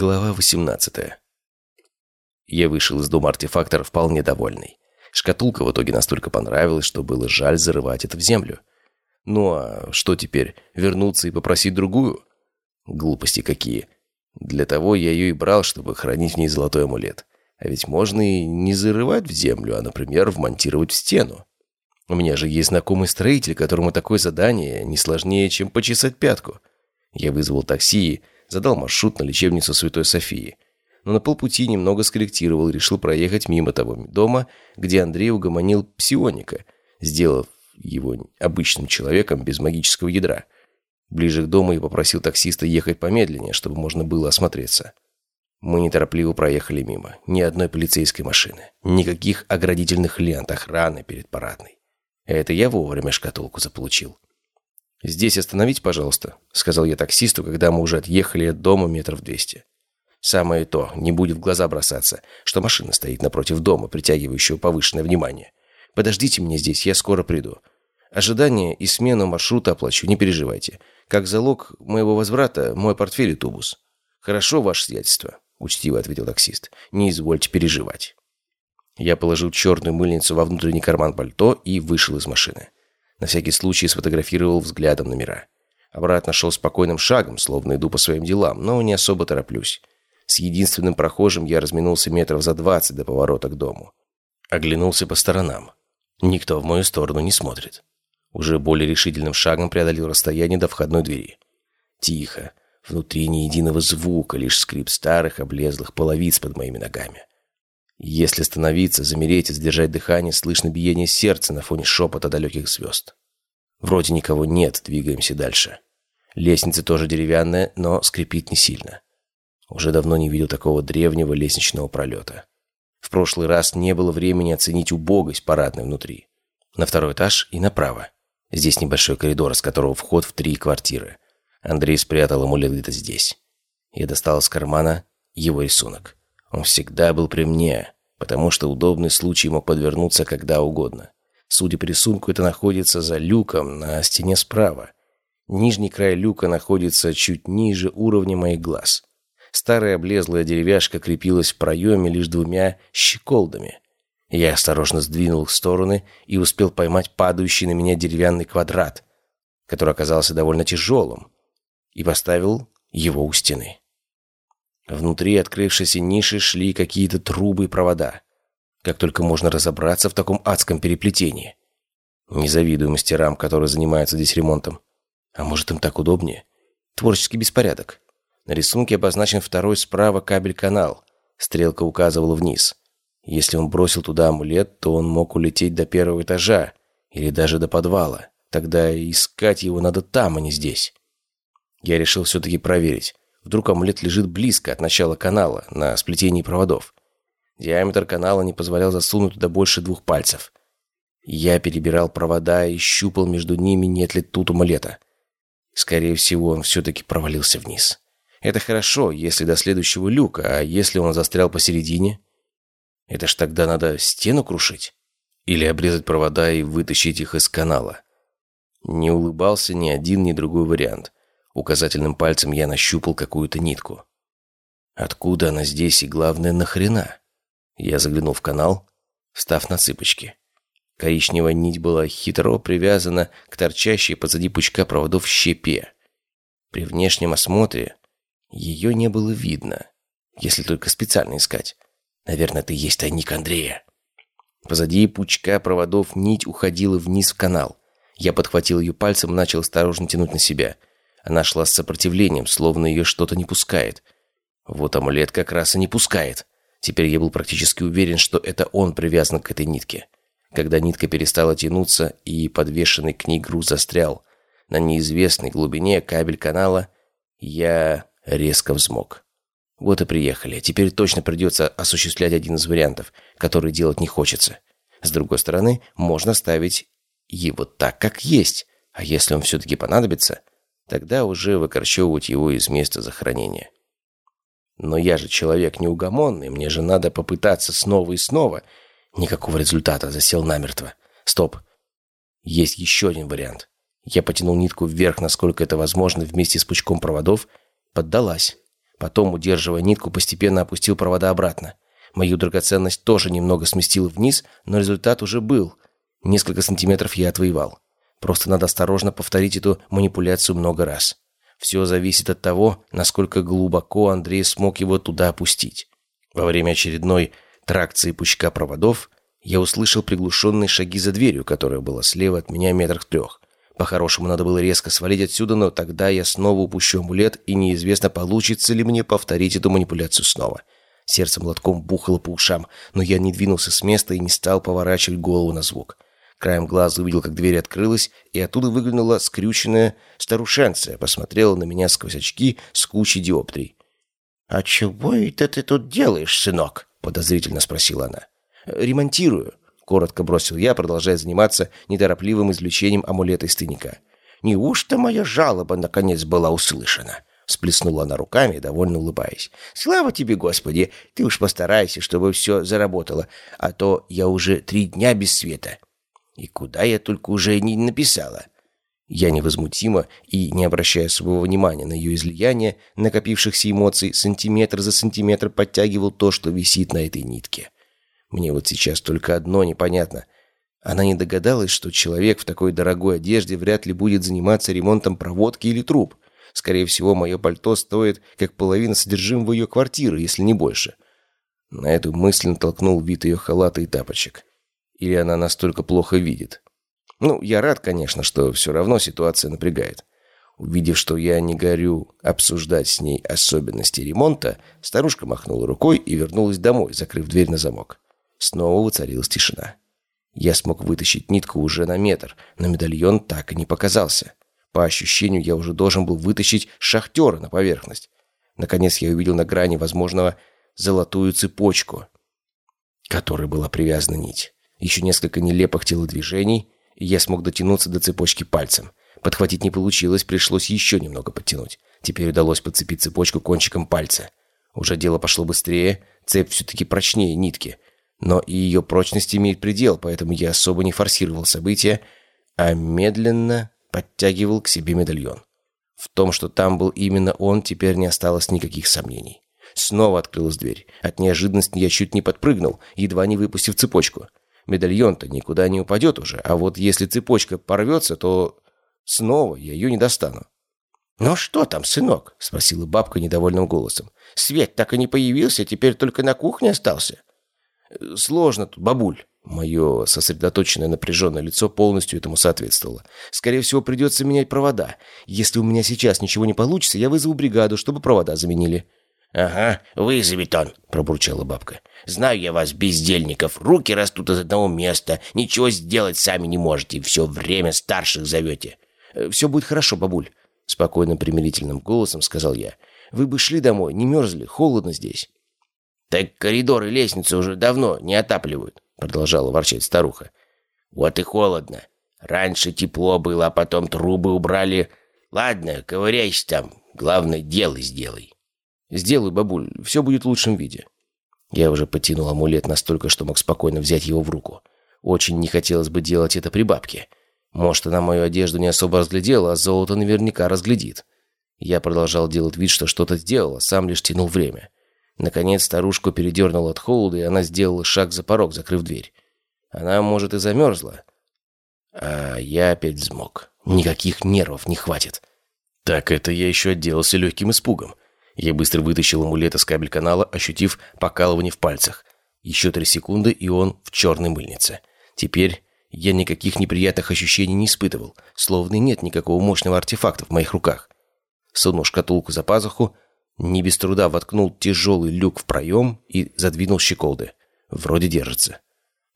Глава 18 Я вышел из дома артефактора вполне довольный. Шкатулка в итоге настолько понравилась, что было жаль зарывать это в землю. Ну а что теперь, вернуться и попросить другую? Глупости какие. Для того я ее и брал, чтобы хранить в ней золотой амулет. А ведь можно и не зарывать в землю, а, например, вмонтировать в стену. У меня же есть знакомый строитель, которому такое задание не сложнее, чем почесать пятку. Я вызвал такси и задал маршрут на лечебницу Святой Софии. Но на полпути немного скорректировал и решил проехать мимо того дома, где Андрей угомонил псионика, сделав его обычным человеком без магического ядра. Ближе к дому я попросил таксиста ехать помедленнее, чтобы можно было осмотреться. Мы неторопливо проехали мимо. Ни одной полицейской машины. Никаких оградительных лент охраны перед парадной. Это я вовремя шкатулку заполучил. «Здесь остановить, пожалуйста», — сказал я таксисту, когда мы уже отъехали от дома метров двести. Самое то, не будет в глаза бросаться, что машина стоит напротив дома, притягивающего повышенное внимание. Подождите меня здесь, я скоро приду. Ожидание и смену маршрута оплачу, не переживайте. Как залог моего возврата, мой портфель и тубус. Хорошо, ваше сиятельство, учтиво ответил таксист. Не извольте переживать. Я положил черную мыльницу во внутренний карман пальто и вышел из машины. На всякий случай сфотографировал взглядом номера. Обратно шел спокойным шагом, словно иду по своим делам, но не особо тороплюсь. С единственным прохожим я разминулся метров за двадцать до поворота к дому. Оглянулся по сторонам. Никто в мою сторону не смотрит. Уже более решительным шагом преодолел расстояние до входной двери. Тихо. Внутри ни единого звука, лишь скрип старых облезлых половиц под моими ногами. Если становиться, замереть и сдержать дыхание, слышно биение сердца на фоне шепота далеких звезд. Вроде никого нет, двигаемся дальше. Лестница тоже деревянная, но скрипит не сильно. Уже давно не видел такого древнего лестничного пролета. В прошлый раз не было времени оценить убогость парадной внутри. На второй этаж и направо. Здесь небольшой коридор, с которого вход в три квартиры. Андрей спрятал амулет где-то здесь. Я достал из кармана его рисунок. Он всегда был при мне, потому что удобный случай мог подвернуться когда угодно. Судя по рисунку, это находится за люком на стене справа. Нижний край люка находится чуть ниже уровня моих глаз. Старая облезлая деревяшка крепилась в проеме лишь двумя щеколдами. Я осторожно сдвинул их в стороны и успел поймать падающий на меня деревянный квадрат, который оказался довольно тяжелым, и поставил его у стены. Внутри открывшейся ниши шли какие-то трубы и провода. Как только можно разобраться в таком адском переплетении. Не завидую мастерам, которые занимаются здесь ремонтом. А может, им так удобнее? Творческий беспорядок. На рисунке обозначен второй справа кабель-канал. Стрелка указывала вниз. Если он бросил туда амулет, то он мог улететь до первого этажа. Или даже до подвала. Тогда искать его надо там, а не здесь. Я решил все-таки проверить. Вдруг амулет лежит близко от начала канала, на сплетении проводов. Диаметр канала не позволял засунуть туда больше двух пальцев. Я перебирал провода и щупал между ними, нет ли тут амулета. Скорее всего, он все-таки провалился вниз. Это хорошо, если до следующего люка, а если он застрял посередине? Это ж тогда надо стену крушить? Или обрезать провода и вытащить их из канала? Не улыбался ни один, ни другой вариант. Указательным пальцем я нащупал какую-то нитку. Откуда она здесь и, главное, нахрена? Я заглянул в канал, встав на цыпочки. Коричневая нить была хитро привязана к торчащей позади пучка проводов щепе. При внешнем осмотре ее не было видно, если только специально искать. Наверное, это и есть тайник Андрея. Позади пучка проводов нить уходила вниз в канал. Я подхватил ее пальцем и начал осторожно тянуть на себя – она шла с сопротивлением, словно ее что-то не пускает. Вот амулет как раз и не пускает. Теперь я был практически уверен, что это он привязан к этой нитке. Когда нитка перестала тянуться и подвешенный к ней груз застрял на неизвестной глубине кабель канала, я резко взмок. Вот и приехали. Теперь точно придется осуществлять один из вариантов, который делать не хочется. С другой стороны, можно ставить его так, как есть. А если он все-таки понадобится, Тогда уже выкорчевывать его из места захоронения. Но я же человек неугомонный, мне же надо попытаться снова и снова. Никакого результата, засел намертво. Стоп. Есть еще один вариант. Я потянул нитку вверх, насколько это возможно, вместе с пучком проводов. Поддалась. Потом, удерживая нитку, постепенно опустил провода обратно. Мою драгоценность тоже немного сместил вниз, но результат уже был. Несколько сантиметров я отвоевал. Просто надо осторожно повторить эту манипуляцию много раз. Все зависит от того, насколько глубоко Андрей смог его туда опустить. Во время очередной тракции пучка проводов я услышал приглушенные шаги за дверью, которая была слева от меня метрах трех. По-хорошему, надо было резко свалить отсюда, но тогда я снова упущу амулет, и неизвестно, получится ли мне повторить эту манипуляцию снова. Сердце молотком бухало по ушам, но я не двинулся с места и не стал поворачивать голову на звук. Краем глаза увидел, как дверь открылась, и оттуда выглянула скрюченная старушенция, посмотрела на меня сквозь очки с кучей диоптрий. «А чего это ты тут делаешь, сынок?» — подозрительно спросила она. «Ремонтирую», Коротко бросил я, продолжая заниматься неторопливым извлечением амулета из тайника. «Неужто моя жалоба наконец была услышана?» Сплеснула она руками, довольно улыбаясь. «Слава тебе, Господи! Ты уж постарайся, чтобы все заработало, а то я уже три дня без света. И куда я только уже не написала?» Я невозмутимо и, не обращая своего внимания на ее излияние, накопившихся эмоций, сантиметр за сантиметр подтягивал то, что висит на этой нитке. Мне вот сейчас только одно непонятно. Она не догадалась, что человек в такой дорогой одежде вряд ли будет заниматься ремонтом проводки или труб. Скорее всего, мое пальто стоит как половина содержимого ее квартиры, если не больше. На эту мысль натолкнул вид ее халата и тапочек. Или она настолько плохо видит? Ну, я рад, конечно, что все равно ситуация напрягает. Увидев, что я не горю обсуждать с ней особенности ремонта, старушка махнула рукой и вернулась домой, закрыв дверь на замок. Снова воцарилась тишина. Я смог вытащить нитку уже на метр, но медальон так и не показался. По ощущению, я уже должен был вытащить шахтера на поверхность. Наконец я увидел на грани возможного золотую цепочку, которой была привязана нить. Еще несколько нелепых телодвижений, и я смог дотянуться до цепочки пальцем. Подхватить не получилось, пришлось еще немного подтянуть. Теперь удалось подцепить цепочку кончиком пальца. Уже дело пошло быстрее, цепь все-таки прочнее нитки — но и ее прочность имеет предел, поэтому я особо не форсировал события, а медленно подтягивал к себе медальон. В том, что там был именно он, теперь не осталось никаких сомнений. Снова открылась дверь. От неожиданности я чуть не подпрыгнул, едва не выпустив цепочку. Медальон-то никуда не упадет уже, а вот если цепочка порвется, то снова я ее не достану. «Ну что там, сынок?» — спросила бабка недовольным голосом. «Свет так и не появился, теперь только на кухне остался». «Сложно тут, бабуль». Мое сосредоточенное напряженное лицо полностью этому соответствовало. «Скорее всего, придется менять провода. Если у меня сейчас ничего не получится, я вызову бригаду, чтобы провода заменили». «Ага, вызовет он», — пробурчала бабка. «Знаю я вас, бездельников. Руки растут из одного места. Ничего сделать сами не можете. Все время старших зовете». «Э, «Все будет хорошо, бабуль», — спокойным примирительным голосом сказал я. «Вы бы шли домой, не мерзли, холодно здесь». «Так коридоры и лестницы уже давно не отапливают», — продолжала ворчать старуха. «Вот и холодно. Раньше тепло было, а потом трубы убрали. Ладно, ковыряйся там. Главное, дело сделай». «Сделай, бабуль, все будет в лучшем виде». Я уже потянул амулет настолько, что мог спокойно взять его в руку. Очень не хотелось бы делать это при бабке. Может, она мою одежду не особо разглядела, а золото наверняка разглядит. Я продолжал делать вид, что что-то сделала, сам лишь тянул время. Наконец старушку передернуло от холода, и она сделала шаг за порог, закрыв дверь. Она, может, и замерзла. А я опять взмок. Никаких нервов не хватит. Так это я еще отделался легким испугом. Я быстро вытащил амулет из кабель канала, ощутив покалывание в пальцах. Еще три секунды, и он в черной мыльнице. Теперь я никаких неприятных ощущений не испытывал, словно нет никакого мощного артефакта в моих руках. Сунул шкатулку за пазуху, не без труда воткнул тяжелый люк в проем и задвинул щеколды. Вроде держится.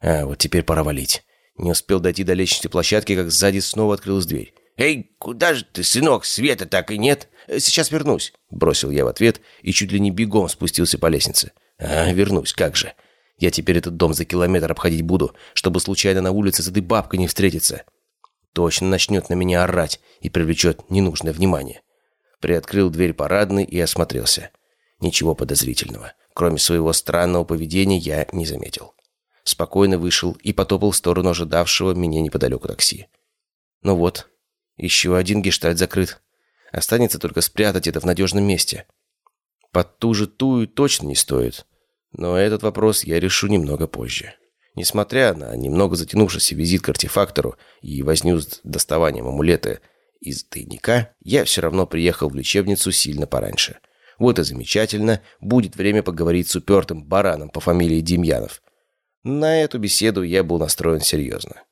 А, вот теперь пора валить. Не успел дойти до лестничной площадки, как сзади снова открылась дверь. «Эй, куда же ты, сынок? Света так и нет?» «Э, «Сейчас вернусь», — бросил я в ответ и чуть ли не бегом спустился по лестнице. «А, вернусь, как же. Я теперь этот дом за километр обходить буду, чтобы случайно на улице с этой бабкой не встретиться. Точно начнет на меня орать и привлечет ненужное внимание». Приоткрыл дверь парадной и осмотрелся. Ничего подозрительного. Кроме своего странного поведения я не заметил. Спокойно вышел и потопал в сторону ожидавшего меня неподалеку такси. Ну вот, еще один гештальт закрыт. Останется только спрятать это в надежном месте. Под ту же тую точно не стоит. Но этот вопрос я решу немного позже. Несмотря на немного затянувшийся визит к артефактору и возню с доставанием амулета из тайника, я все равно приехал в лечебницу сильно пораньше. Вот и замечательно, будет время поговорить с упертым бараном по фамилии Демьянов. На эту беседу я был настроен серьезно.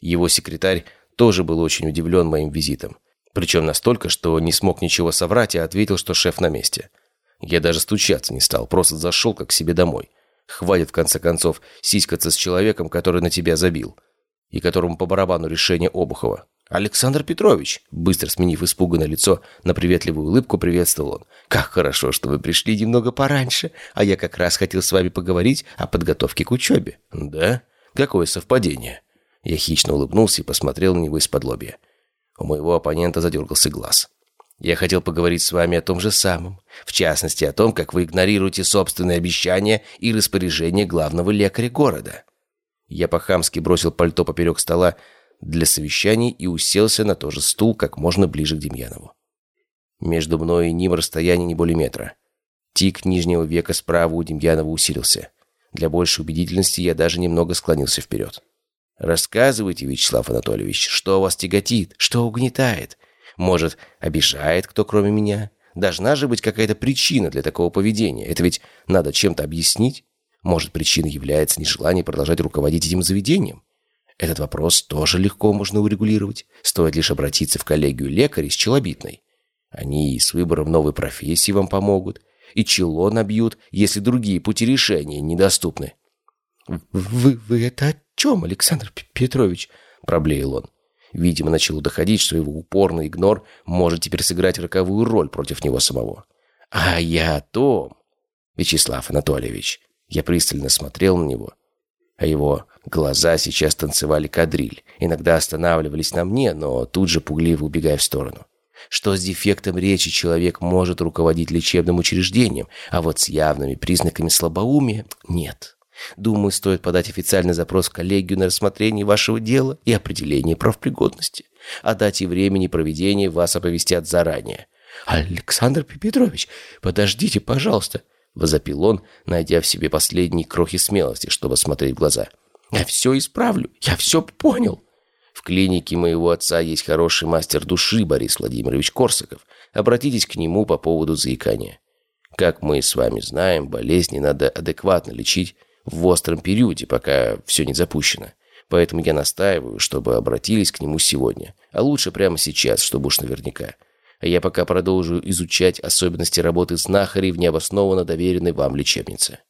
Его секретарь тоже был очень удивлен моим визитом. Причем настолько, что не смог ничего соврать и ответил, что шеф на месте. Я даже стучаться не стал, просто зашел как к себе домой. Хватит, в конце концов, сиськаться с человеком, который на тебя забил. И которому по барабану решение Обухова. «Александр Петрович!» Быстро сменив испуганное лицо на приветливую улыбку, приветствовал он. «Как хорошо, что вы пришли немного пораньше, а я как раз хотел с вами поговорить о подготовке к учебе». «Да? Какое совпадение?» Я хищно улыбнулся и посмотрел на него из-под лобья. У моего оппонента задергался глаз. Я хотел поговорить с вами о том же самом. В частности, о том, как вы игнорируете собственные обещания и распоряжения главного лекаря города. Я по-хамски бросил пальто поперек стола для совещаний и уселся на тот же стул как можно ближе к Демьянову. Между мной и ним расстояние не более метра. Тик нижнего века справа у Демьянова усилился. Для большей убедительности я даже немного склонился вперед. «Рассказывайте, Вячеслав Анатольевич, что вас тяготит, что угнетает?» Может, обижает кто кроме меня? Должна же быть какая-то причина для такого поведения. Это ведь надо чем-то объяснить. Может, причиной является нежелание продолжать руководить этим заведением? Этот вопрос тоже легко можно урегулировать. Стоит лишь обратиться в коллегию лекарей с челобитной. Они и с выбором новой профессии вам помогут. И чело набьют, если другие пути решения недоступны. «Вы, вы это чем, Александр Петрович?» – проблеял он. Видимо, начало доходить, что его упорный игнор может теперь сыграть роковую роль против него самого. «А я о том, Вячеслав Анатольевич». Я пристально смотрел на него, а его глаза сейчас танцевали кадриль. Иногда останавливались на мне, но тут же пугливо убегая в сторону. Что с дефектом речи человек может руководить лечебным учреждением, а вот с явными признаками слабоумия – нет. Думаю, стоит подать официальный запрос в коллегию на рассмотрение вашего дела и определение правопригодности. О дате и времени проведения вас оповестят заранее. «Александр Петрович, подождите, пожалуйста», — возопил он, найдя в себе последние крохи смелости, чтобы смотреть в глаза. «Я все исправлю, я все понял». В клинике моего отца есть хороший мастер души Борис Владимирович Корсаков. Обратитесь к нему по поводу заикания. Как мы с вами знаем, болезни надо адекватно лечить, в остром периоде, пока все не запущено. Поэтому я настаиваю, чтобы обратились к нему сегодня. А лучше прямо сейчас, чтобы уж наверняка. А я пока продолжу изучать особенности работы знахарей в необоснованно доверенной вам лечебнице».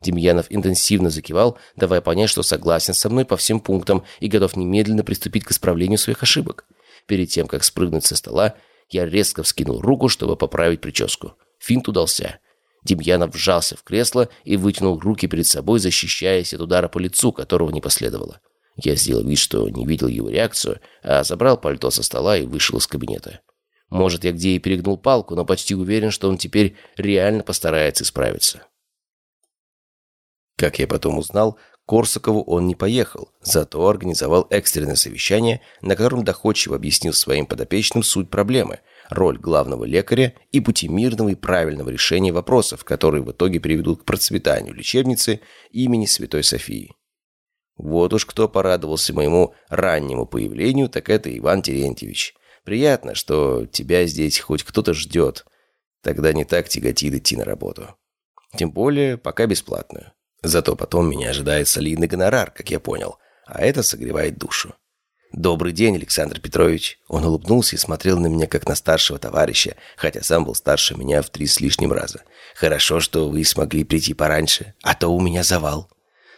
Демьянов интенсивно закивал, давая понять, что согласен со мной по всем пунктам и готов немедленно приступить к исправлению своих ошибок. Перед тем, как спрыгнуть со стола, я резко вскинул руку, чтобы поправить прическу. Финт удался. Демьянов вжался в кресло и вытянул руки перед собой, защищаясь от удара по лицу, которого не последовало. Я сделал вид, что не видел его реакцию, а забрал пальто со стола и вышел из кабинета. Может, я где и перегнул палку, но почти уверен, что он теперь реально постарается исправиться. Как я потом узнал, Корсакову он не поехал, зато организовал экстренное совещание, на котором доходчиво объяснил своим подопечным суть проблемы – роль главного лекаря и пути мирного и правильного решения вопросов, которые в итоге приведут к процветанию лечебницы имени Святой Софии. Вот уж кто порадовался моему раннему появлению, так это Иван Терентьевич. Приятно, что тебя здесь хоть кто-то ждет. Тогда не так тяготит идти на работу. Тем более, пока бесплатную. Зато потом меня ожидает солидный гонорар, как я понял. А это согревает душу. «Добрый день, Александр Петрович». Он улыбнулся и смотрел на меня как на старшего товарища, хотя сам был старше меня в три с лишним раза. «Хорошо, что вы смогли прийти пораньше, а то у меня завал».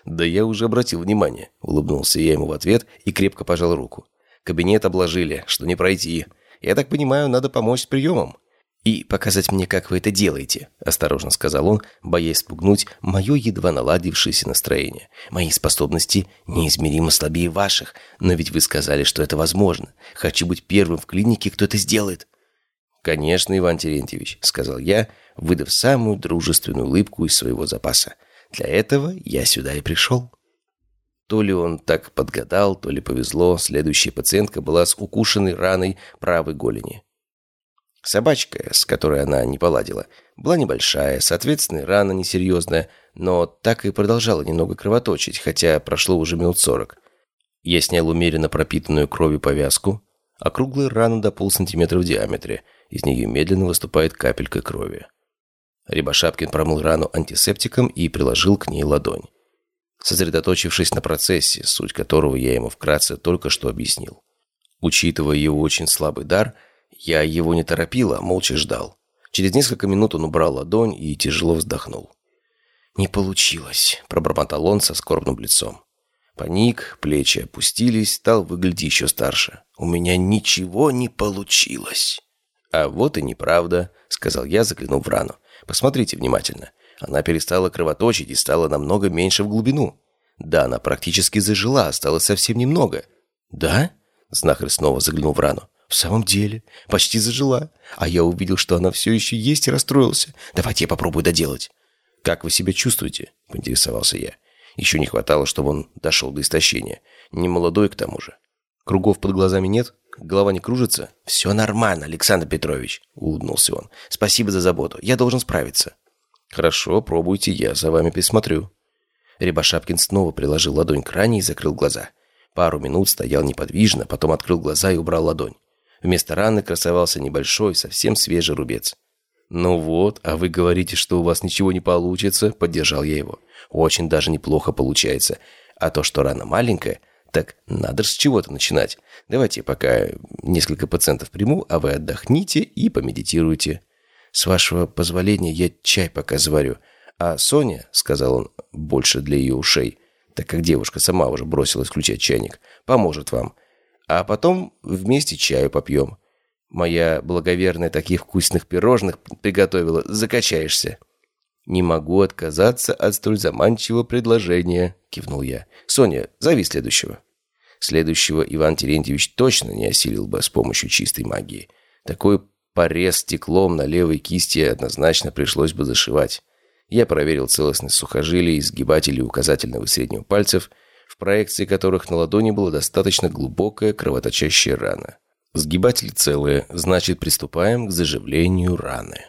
«Да я уже обратил внимание», — улыбнулся я ему в ответ и крепко пожал руку. «Кабинет обложили, что не пройти. Я так понимаю, надо помочь с приемом и показать мне, как вы это делаете», – осторожно сказал он, боясь спугнуть мое едва наладившееся настроение. «Мои способности неизмеримо слабее ваших, но ведь вы сказали, что это возможно. Хочу быть первым в клинике, кто это сделает». «Конечно, Иван Терентьевич», – сказал я, выдав самую дружественную улыбку из своего запаса. «Для этого я сюда и пришел». То ли он так подгадал, то ли повезло, следующая пациентка была с укушенной раной правой голени. Собачка, с которой она не поладила, была небольшая, соответственно, рана несерьезная, но так и продолжала немного кровоточить, хотя прошло уже минут сорок. Я снял умеренно пропитанную кровью повязку, округлая рана до полсантиметра в диаметре, из нее медленно выступает капелька крови. Рябошапкин промыл рану антисептиком и приложил к ней ладонь. Сосредоточившись на процессе, суть которого я ему вкратце только что объяснил. Учитывая его очень слабый дар, я его не торопил, а молча ждал. Через несколько минут он убрал ладонь и тяжело вздохнул. «Не получилось», — пробормотал он со скорбным лицом. Паник, плечи опустились, стал выглядеть еще старше. «У меня ничего не получилось». «А вот и неправда», — сказал я, заглянув в рану. «Посмотрите внимательно. Она перестала кровоточить и стала намного меньше в глубину. Да, она практически зажила, осталось совсем немного». «Да?» — знахарь снова заглянул в рану. «В самом деле, почти зажила. А я увидел, что она все еще есть и расстроился. Давайте я попробую доделать». «Как вы себя чувствуете?» — поинтересовался я. Еще не хватало, чтобы он дошел до истощения. Не молодой к тому же. Кругов под глазами нет? Голова не кружится? «Все нормально, Александр Петрович», — улыбнулся он. «Спасибо за заботу. Я должен справиться». «Хорошо, пробуйте, я за вами присмотрю». Рябошапкин снова приложил ладонь к ране и закрыл глаза. Пару минут стоял неподвижно, потом открыл глаза и убрал ладонь. Вместо раны красовался небольшой, совсем свежий рубец. «Ну вот, а вы говорите, что у вас ничего не получится», — поддержал я его. «Очень даже неплохо получается. А то, что рана маленькая, так надо же с чего-то начинать. Давайте пока несколько пациентов приму, а вы отдохните и помедитируйте. С вашего позволения я чай пока заварю. А Соня, — сказал он больше для ее ушей, так как девушка сама уже бросилась включать чайник, — поможет вам. А потом вместе чаю попьем. Моя благоверная таких вкусных пирожных приготовила, закачаешься». «Не могу отказаться от столь заманчивого предложения», — кивнул я. «Соня, зови следующего». Следующего Иван Терентьевич точно не осилил бы с помощью чистой магии. Такой порез стеклом на левой кисти однозначно пришлось бы зашивать. Я проверил целостность сухожилий, сгибателей указательного и среднего пальцев, в проекции которых на ладони была достаточно глубокая кровоточащая рана. Сгибатели целые, значит, приступаем к заживлению раны.